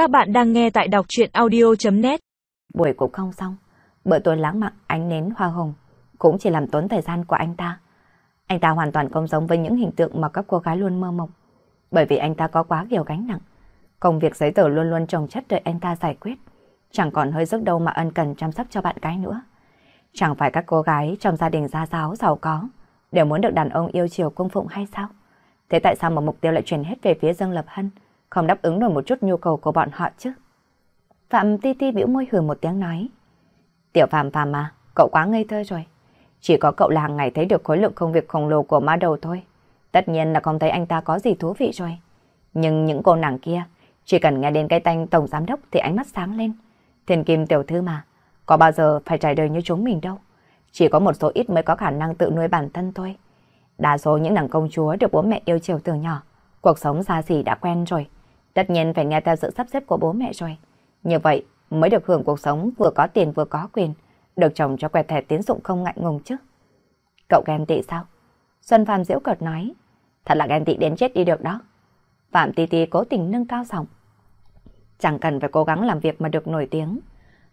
Các bạn đang nghe tại đọc chuyện audio.net Buổi cũng không xong, bữa tối lãng mạn ánh nến hoa hồng cũng chỉ làm tốn thời gian của anh ta. Anh ta hoàn toàn không giống với những hình tượng mà các cô gái luôn mơ mộng. Bởi vì anh ta có quá nhiều gánh nặng. Công việc giấy tờ luôn luôn trồng chất đợi anh ta giải quyết. Chẳng còn hơi sức đâu mà ân cần chăm sóc cho bạn gái nữa. Chẳng phải các cô gái trong gia đình gia giáo giàu có đều muốn được đàn ông yêu chiều cung phụng hay sao? Thế tại sao mà mục tiêu lại chuyển hết về phía Dương Lập Hân, không đáp ứng nổi một chút nhu cầu của bọn họ chứ? Phạm Ti Ti bĩu môi hừ một tiếng nói. Tiểu Phạm Phạm mà, cậu quá ngây thơ rồi. Chỉ có cậu là hàng ngày thấy được khối lượng công việc khổng lồ của ma đầu thôi. Tất nhiên là không thấy anh ta có gì thú vị rồi. Nhưng những cô nàng kia, chỉ cần nghe đến cái tên tổng giám đốc thì ánh mắt sáng lên. Thiên kim tiểu thư mà, có bao giờ phải trải đời như chúng mình đâu. Chỉ có một số ít mới có khả năng tự nuôi bản thân thôi. Đa số những nàng công chúa được bố mẹ yêu chiều từ nhỏ, cuộc sống xa xỉ đã quen rồi. Tất nhiên phải nghe theo sự sắp xếp của bố mẹ rồi. Như vậy mới được hưởng cuộc sống vừa có tiền vừa có quyền, được chồng cho quẹt thẻ tiến dụng không ngại ngùng chứ. Cậu ghen tị sao? Xuân Phạm diễu cợt nói. Thật là ghen tị đến chết đi được đó. Phạm Ti Ti cố tình nâng cao giọng. Chẳng cần phải cố gắng làm việc mà được nổi tiếng.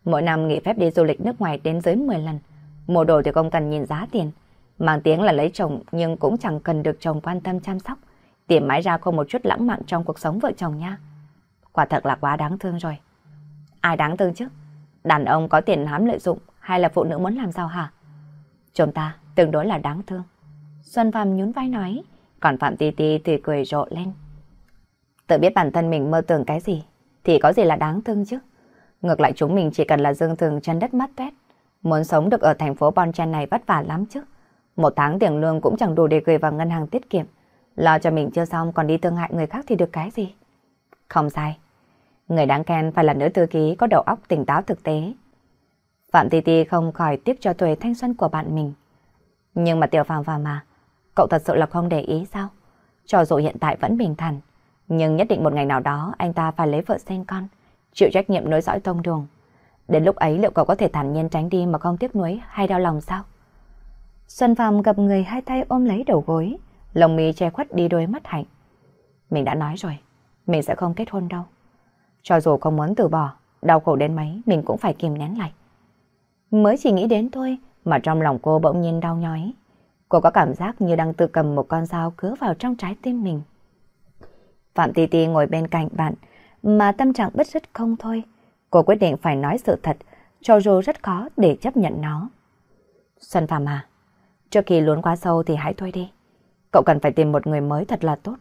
Mỗi năm nghỉ phép đi du lịch nước ngoài đến dưới 10 lần. Mua đồ thì không cần nhìn giá tiền. Mang tiếng là lấy chồng nhưng cũng chẳng cần được chồng quan tâm chăm sóc. Tìm mãi ra không một chút lãng mạn trong cuộc sống vợ chồng nha. Quả thật là quá đáng thương rồi. Ai đáng thương chứ? Đàn ông có tiền hám lợi dụng hay là phụ nữ muốn làm sao hả? Chúng ta tương đối là đáng thương. Xuân Phạm nhún vai nói, còn Phạm Ti Ti thì cười rộ lên. Tự biết bản thân mình mơ tưởng cái gì, thì có gì là đáng thương chứ. Ngược lại chúng mình chỉ cần là dương thường chân đất mắt tét. Muốn sống được ở thành phố Bon Chen này vất vả lắm chứ. Một tháng tiền lương cũng chẳng đủ để gửi vào ngân hàng tiết kiệm. Lo cho mình chưa xong còn đi thương hại người khác thì được cái gì? Không sai. Người đáng khen phải là nữ thư ký có đầu óc tỉnh táo thực tế. Phạm Ti Ti không khỏi tiếc cho tuổi thanh xuân của bạn mình. Nhưng mà Tiểu Phạm Phạm mà, cậu thật sự là không để ý sao? Cho dù hiện tại vẫn bình thản, nhưng nhất định một ngày nào đó anh ta phải lấy vợ sinh con, chịu trách nhiệm nối dõi tông đường. Đến lúc ấy liệu cậu có thể thản nhiên tránh đi mà không tiếc nuối hay đau lòng sao? Xuân Phạm gặp người hai tay ôm lấy đầu gối, lồng mi che khuất đi đôi mắt hạnh. Mình đã nói rồi, mình sẽ không kết hôn đâu. Cho dù không muốn từ bỏ, đau khổ đến mấy mình cũng phải kìm nén lại. Mới chỉ nghĩ đến thôi mà trong lòng cô bỗng nhiên đau nhói. Cô có cảm giác như đang tự cầm một con dao cứa vào trong trái tim mình. Phạm Ti Ti ngồi bên cạnh bạn mà tâm trạng bất rất không thôi. Cô quyết định phải nói sự thật cho dù rất khó để chấp nhận nó. Xuân Phạm à, trước khi luốn quá sâu thì hãy thôi đi. Cậu cần phải tìm một người mới thật là tốt.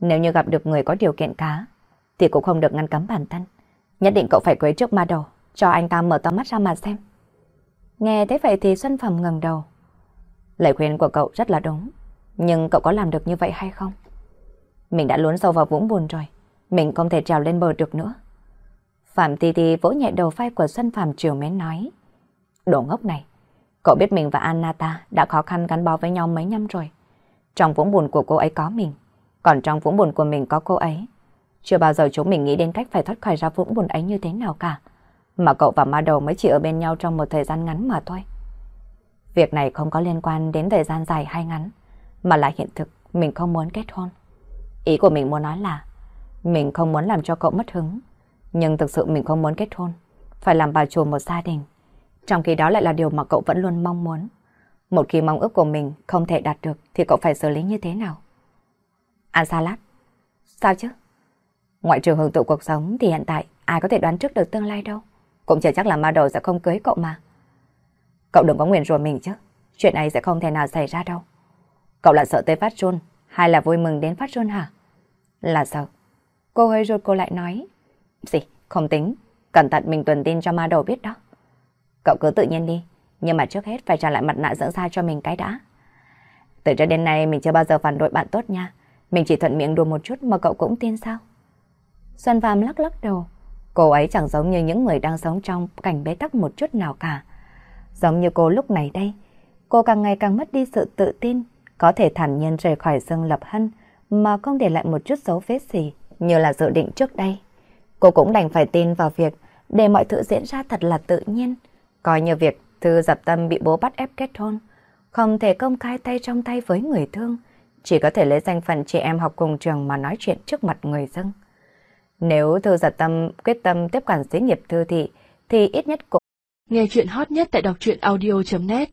Nếu như gặp được người có điều kiện cá, thì cũng không được ngăn cấm bản thân. Nhất định cậu phải quấy trước ma đầu, cho anh ta mở to mắt ra mà xem. Nghe thế vậy thì Xuân Phẩm ngẩng đầu. Lời khuyên của cậu rất là đúng, nhưng cậu có làm được như vậy hay không? Mình đã lún sâu vào vũng buồn rồi, mình không thể trèo lên bờ được nữa. Phạm Ti Ti vỗ nhẹ đầu vai của Xuân Phạm chiều mến nói. Đồ ngốc này, cậu biết mình và Anata đã khó khăn gắn bó với nhau mấy năm rồi. Trong vũng buồn của cô ấy có mình, còn trong vũng buồn của mình có cô ấy. Chưa bao giờ chúng mình nghĩ đến cách phải thoát khỏi ra vũng buồn ấy như thế nào cả. Mà cậu và ma đầu mới chỉ ở bên nhau trong một thời gian ngắn mà thôi. Việc này không có liên quan đến thời gian dài hay ngắn, mà là hiện thực mình không muốn kết hôn. Ý của mình muốn nói là mình không muốn làm cho cậu mất hứng, nhưng thực sự mình không muốn kết hôn, phải làm bà chủ một gia đình. Trong khi đó lại là điều mà cậu vẫn luôn mong muốn. Một khi mong ước của mình không thể đạt được thì cậu phải xử lý như thế nào? Ăn salad? Sao chứ? Ngoại trừ hưởng thụ cuộc sống thì hiện tại ai có thể đoán trước được tương lai đâu. Cũng chưa chắc là ma đầu sẽ không cưới cậu mà. Cậu đừng có nguyền rủa mình chứ. Chuyện này sẽ không thể nào xảy ra đâu. Cậu là sợ tới phát run hay là vui mừng đến phát run hả? Là sợ. Cô hơi rụt cô lại nói. Gì, không tính. Cẩn thận mình tuần tin cho ma đầu biết đó. Cậu cứ tự nhiên đi. Nhưng mà trước hết phải trả lại mặt nạ dưỡng da cho mình cái đã. Từ trước đến nay mình chưa bao giờ phản đối bạn tốt nha. Mình chỉ thuận miệng đùa một chút mà cậu cũng tin sao? Xuân Phạm lắc lắc đầu. Cô ấy chẳng giống như những người đang sống trong cảnh bế tắc một chút nào cả. Giống như cô lúc này đây, cô càng ngày càng mất đi sự tự tin, có thể thản nhiên rời khỏi Dương Lập Hân mà không để lại một chút dấu vết gì như là dự định trước đây. Cô cũng đành phải tin vào việc để mọi thứ diễn ra thật là tự nhiên, coi như việc Thư dập tâm bị bố bắt ép kết hôn, không thể công khai tay trong tay với người thương, chỉ có thể lấy danh phận chị em học cùng trường mà nói chuyện trước mặt người dân. Nếu thư giật tâm quyết tâm tiếp quản xí nghiệp thư thị, thì ít nhất cũng... Nghe chuyện hot nhất tại đọc truyện audio.net